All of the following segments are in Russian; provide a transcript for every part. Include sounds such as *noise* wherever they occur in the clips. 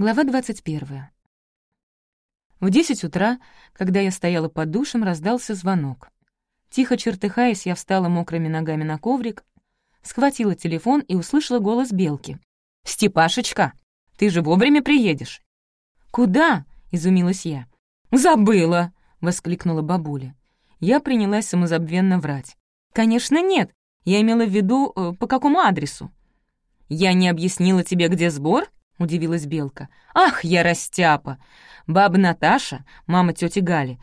Глава 21. В десять утра, когда я стояла под душем, раздался звонок. Тихо чертыхаясь, я встала мокрыми ногами на коврик, схватила телефон и услышала голос Белки. «Степашечка, ты же вовремя приедешь». «Куда?» — изумилась я. «Забыла!» — воскликнула бабуля. Я принялась самозабвенно врать. «Конечно, нет. Я имела в виду, э, по какому адресу?» «Я не объяснила тебе, где сбор?» — удивилась Белка. «Ах, я растяпа! Баба Наташа, мама тети Гали,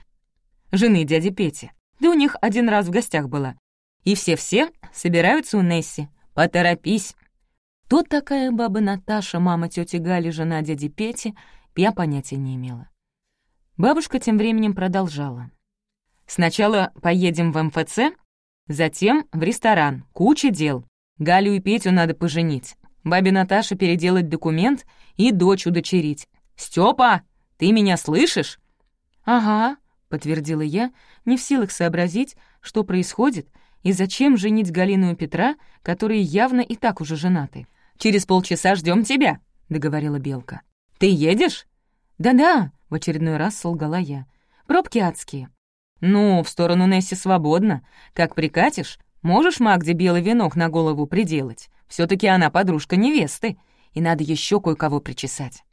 жены дяди Пети. Да у них один раз в гостях была. И все-все собираются у Несси. Поторопись!» Кто такая баба Наташа, мама тети Гали, жена дяди Пети, я понятия не имела. Бабушка тем временем продолжала. «Сначала поедем в МФЦ, затем в ресторан. Куча дел. Галю и Петю надо поженить. Бабе Наташе переделать документ и дочь удочерить. «Стёпа, ты меня слышишь?» «Ага», — подтвердила я, не в силах сообразить, что происходит и зачем женить Галину и Петра, которые явно и так уже женаты. «Через полчаса ждем тебя», — договорила Белка. «Ты едешь?» «Да-да», — в очередной раз солгала я. «Пробки адские». «Ну, в сторону Несси свободно. Как прикатишь, можешь Магде белый венок на голову приделать все таки она подружка невесты, и надо еще кое-кого причесать.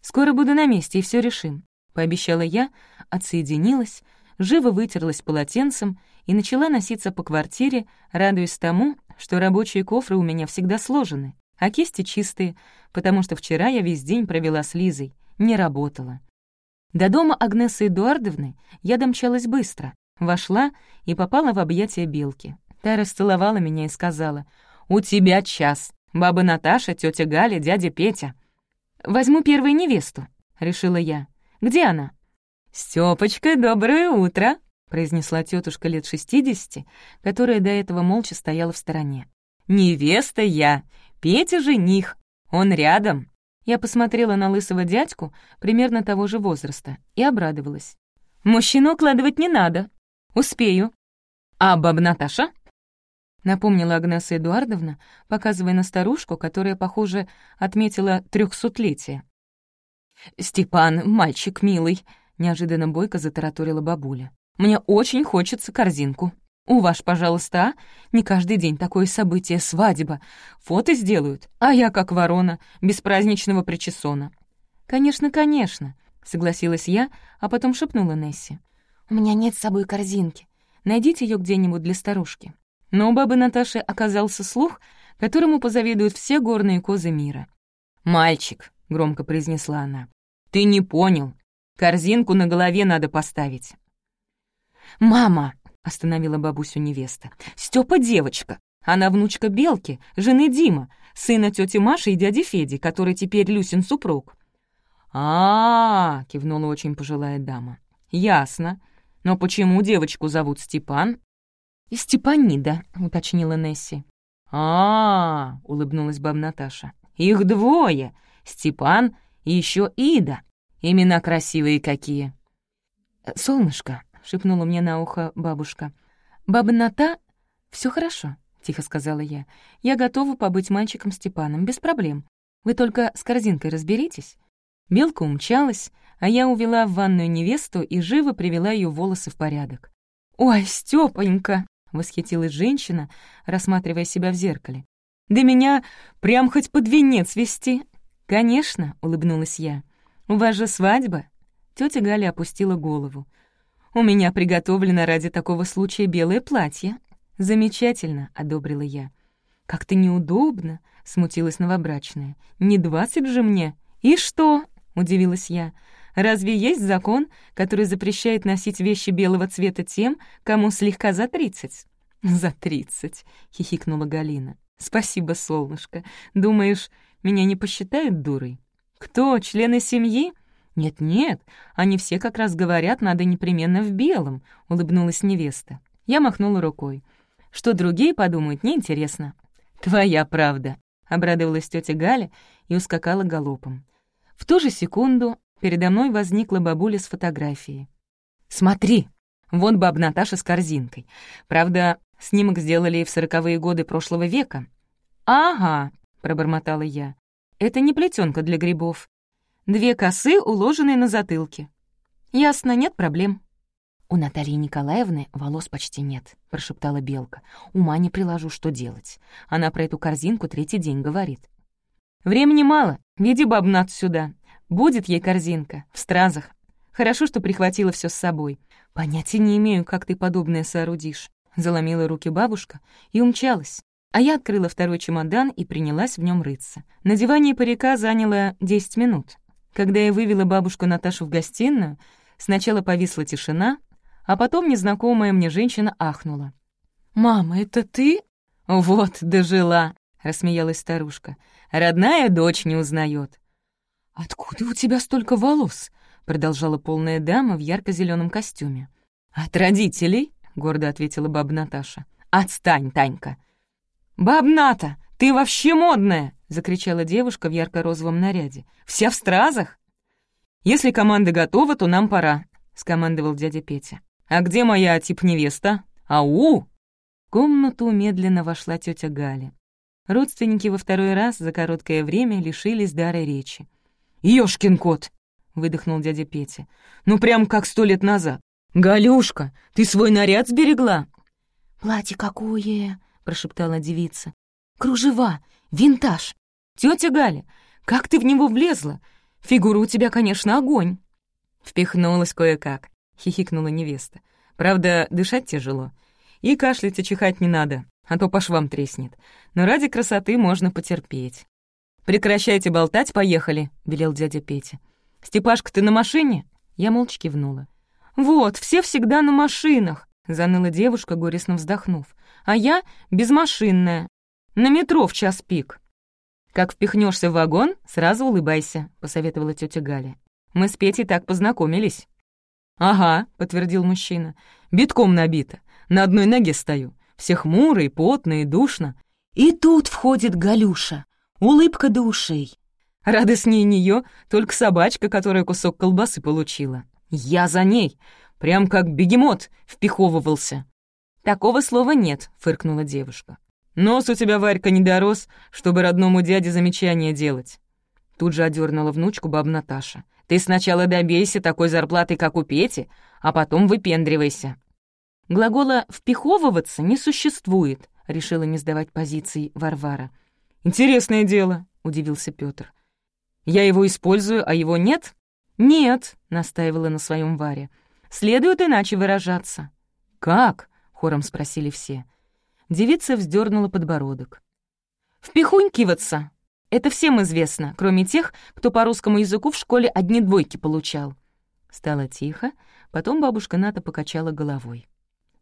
Скоро буду на месте, и все решим», — пообещала я, отсоединилась, живо вытерлась полотенцем и начала носиться по квартире, радуясь тому, что рабочие кофры у меня всегда сложены, а кисти чистые, потому что вчера я весь день провела с Лизой, не работала. До дома Агнесы Эдуардовны я домчалась быстро, вошла и попала в объятия Белки. Та расцеловала меня и сказала — «У тебя час. Баба Наташа, тетя Галя, дядя Петя». «Возьму первую невесту», — решила я. «Где она?» «Стёпочка, доброе утро», — произнесла тетушка лет шестидесяти, которая до этого молча стояла в стороне. «Невеста я, Петя жених, он рядом». Я посмотрела на лысого дядьку, примерно того же возраста, и обрадовалась. «Мужчину укладывать не надо. Успею». «А баба Наташа?» — напомнила Агнеса Эдуардовна, показывая на старушку, которая, похоже, отметила трехсотлетие. «Степан, мальчик милый», — неожиданно бойко затараторила бабуля. «Мне очень хочется корзинку. У ваш, пожалуйста, а? Не каждый день такое событие, свадьба. Фото сделают, а я как ворона, без праздничного причесона». «Конечно, конечно», — согласилась я, а потом шепнула Несси. «У меня нет с собой корзинки. Найдите ее где-нибудь для старушки». Но у бабы Наташи оказался слух, которому позавидуют все горные козы мира. «Мальчик», — громко произнесла она, — «ты не понял. Корзинку на голове надо поставить». «Мама», — остановила бабусю невеста, — «Стёпа девочка. Она внучка Белки, жены Дима, сына тети Маши и дяди Феди, который теперь Люсин супруг». «А-а-а», — кивнула очень пожилая дама. «Ясно. Но почему девочку зовут Степан, «И Степанида», — уточнила Несси. а, -а, -а улыбнулась баб Наташа. «Их двое, Степан и еще Ида. Имена красивые какие». «Солнышко», — шепнула мне на ухо бабушка. «Баба Ната...» все хорошо», — тихо сказала я. «Я готова побыть мальчиком Степаном, без проблем. Вы только с корзинкой разберитесь». Белка умчалась, а я увела в ванную невесту и живо привела ее волосы в порядок. «Ой, Стёпонька!» — восхитилась женщина, рассматривая себя в зеркале. «Да меня прям хоть под венец вести!» «Конечно», — улыбнулась я. «У вас же свадьба?» Тётя Галя опустила голову. «У меня приготовлено ради такого случая белое платье». «Замечательно», — одобрила я. «Как-то неудобно», — смутилась новобрачная. «Не двадцать же мне». «И что?» — удивилась я. Разве есть закон, который запрещает носить вещи белого цвета тем, кому слегка за тридцать?» *laughs* «За тридцать», — хихикнула Галина. «Спасибо, солнышко. Думаешь, меня не посчитают дурой?» «Кто, члены семьи?» «Нет-нет, они все как раз говорят, надо непременно в белом», — улыбнулась невеста. Я махнула рукой. «Что другие подумают, неинтересно». «Твоя правда», — обрадовалась тетя Галя и ускакала галопом. В ту же секунду Передо мной возникла бабуля с фотографией. «Смотри! Вот баб Наташа с корзинкой. Правда, снимок сделали в сороковые годы прошлого века». «Ага», — пробормотала я. «Это не плетенка для грибов». Две косы, уложенные на затылке. Ясно, нет проблем. «У Натальи Николаевны волос почти нет», — прошептала Белка. «Ума не приложу, что делать. Она про эту корзинку третий день говорит». «Времени мало. Веди бабнат сюда. Будет ей корзинка. В стразах. Хорошо, что прихватила все с собой. Понятия не имею, как ты подобное соорудишь». Заломила руки бабушка и умчалась. А я открыла второй чемодан и принялась в нем рыться. Надевание парика заняло 10 минут. Когда я вывела бабушку Наташу в гостиную, сначала повисла тишина, а потом незнакомая мне женщина ахнула. «Мама, это ты?» «Вот, дожила», — рассмеялась старушка. «Родная дочь не узнает. «Откуда у тебя столько волос?» — продолжала полная дама в ярко зеленом костюме. «От родителей», — гордо ответила баба Наташа. «Отстань, Танька!» «Баб Ната, ты вообще модная!» — закричала девушка в ярко-розовом наряде. «Вся в стразах?» «Если команда готова, то нам пора», — скомандовал дядя Петя. «А где моя тип-невеста? Ау!» В комнату медленно вошла тетя Галя. Родственники во второй раз за короткое время лишились дара речи. «Ёшкин кот!» — выдохнул дядя Петя. «Ну, прям как сто лет назад. Галюшка, ты свой наряд сберегла?» «Платье какое!» — прошептала девица. «Кружева! Винтаж!» Тетя Галя, как ты в него влезла? Фигура у тебя, конечно, огонь!» «Впихнулась кое-как. — хихикнула невеста. «Правда, дышать тяжело. И кашлять и чихать не надо, а то по швам треснет. Но ради красоты можно потерпеть». «Прекращайте болтать, поехали», — велел дядя Петя. «Степашка, ты на машине?» Я молча кивнула. «Вот, все всегда на машинах», — заныла девушка, горестно вздохнув. «А я безмашинная. На метро в час пик». «Как впихнешься в вагон, сразу улыбайся», — посоветовала тетя Галя. «Мы с Петей так познакомились». «Ага», — подтвердил мужчина, — «битком набито. На одной ноге стою. Все хмурые, потные, душно». И тут входит Галюша. Улыбка до ушей. Радостнее нее только собачка, которая кусок колбасы получила. Я за ней, прям как бегемот, впиховывался. «Такого слова нет», — фыркнула девушка. «Нос у тебя, Варька, не дорос, чтобы родному дяде замечания делать». Тут же одернула внучку баб Наташа. Ты сначала добейся такой зарплаты, как у Пети, а потом выпендривайся». Глагола «впиховываться» не существует, — решила не сдавать позиции Варвара. «Интересное дело», — удивился Пётр. «Я его использую, а его нет?» «Нет», — настаивала на своем Варе. «Следует иначе выражаться». «Как?» — хором спросили все. Девица вздернула подбородок. «Впихунькиваться», это всем известно, кроме тех, кто по русскому языку в школе одни двойки получал». Стало тихо, потом бабушка Ната покачала головой.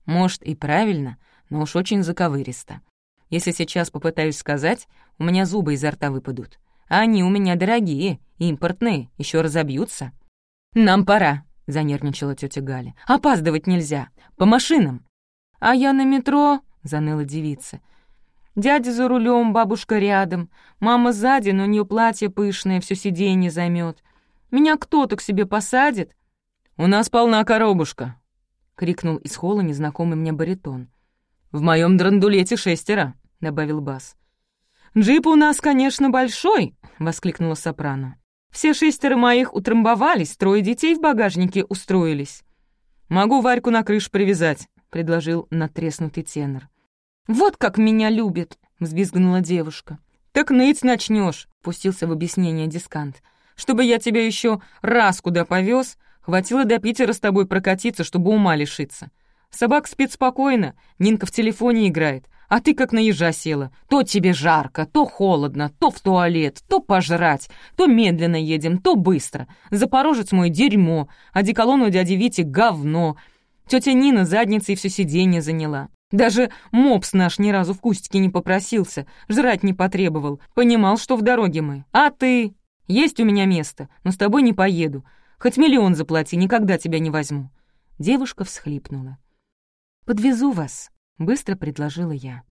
«Может, и правильно, но уж очень заковыристо. Если сейчас попытаюсь сказать, у меня зубы изо рта выпадут. А они у меня дорогие, импортные, еще разобьются». «Нам пора», — занервничала тетя Галя. «Опаздывать нельзя. По машинам». «А я на метро», — заныла девица. Дядя за рулем, бабушка рядом. Мама сзади, но у нее платье пышное, все сиденье займет. Меня кто-то к себе посадит. «У нас полна коробушка», — крикнул из холла незнакомый мне баритон. «В моем драндулете шестеро», — добавил бас. «Джип у нас, конечно, большой», — воскликнула сопрано. «Все шестеро моих утрамбовались, трое детей в багажнике устроились». «Могу Варьку на крышу привязать», — предложил натреснутый тенор. «Вот как меня любит!» — взвизгнула девушка. «Так ныть начнешь, пустился в объяснение дискант. «Чтобы я тебя еще раз куда повез, хватило до Питера с тобой прокатиться, чтобы ума лишиться. Собак спит спокойно, Нинка в телефоне играет, а ты как на ежа села. То тебе жарко, то холодно, то в туалет, то пожрать, то медленно едем, то быстро. Запорожец мой дерьмо, а деколон у дяди Вити говно. Тетя Нина задницей все сиденье заняла. Даже мопс наш ни разу в кустике не попросился, жрать не потребовал, понимал, что в дороге мы. А ты? Есть у меня место, но с тобой не поеду. Хоть миллион заплати, никогда тебя не возьму». Девушка всхлипнула. «Подвезу вас», — быстро предложила я.